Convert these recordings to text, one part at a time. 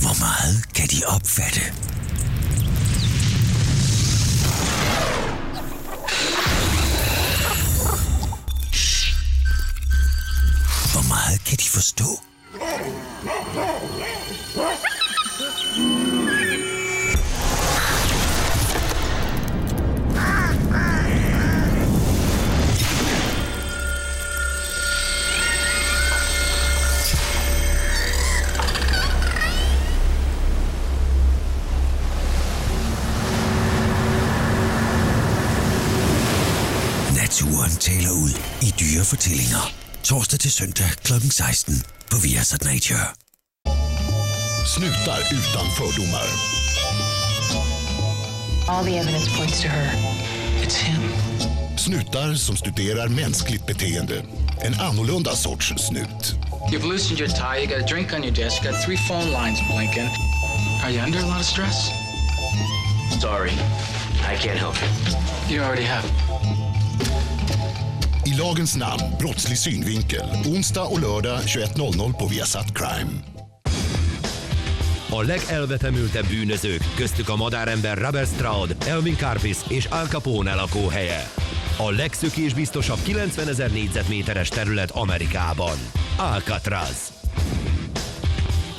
Hvor meget kan de opfatte? Hvor meget kan de forstå? Naturen taler ud i dyrefortællinger. Torsdag til søndag kl. 16 på Viasat Nature. Snutar utan fördomar. All the evidence points to her. It's him. Snutar som studerar mänskligt beteende. En annorlunda sorts snut. You've loosened your tie, you got a drink on your desk, you got three phone lines blinking. Are you under a lot of stress? Sorry, I can't help you. You already have. I lagens namn, brottslig synvinkel. Onsdag och lördag 21.00 på Viasat Crime. A legelvetemültebb bűnözők, köztük a madárember Robert Stroud, Elvin Karpis és Al Capone lakóhelye. A legszökésbiztosabb 90 ezer négyzetméteres terület Amerikában. Alcatraz.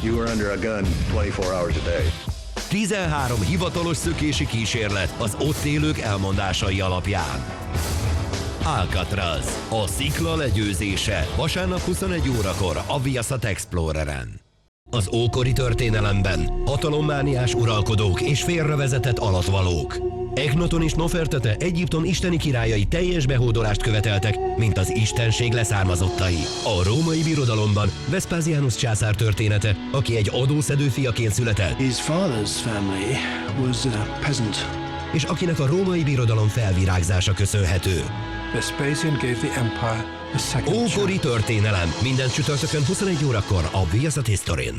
You were under a gun 24 hours a day. 13 hivatalos szökési kísérlet az ott élők elmondásai alapján. Alcatraz. A szikla legyőzése. Vasárnap 21 órakor a Viaszat Exploreren. Az ókori történelemben hatalommániás uralkodók és félrevezetett alatvalók. Echnaton és Nofertete Egyiptom isteni királyai teljes behódolást követeltek, mint az istenség leszármazottai. A római birodalomban Vespasianus császár története, aki egy adószedő fiaként született, His father's family was a peasant. És akinek a római birodalom felvirágzása köszönhető. Ókori történelem minden csütörtökön 21 órakor a Viaszat Historin.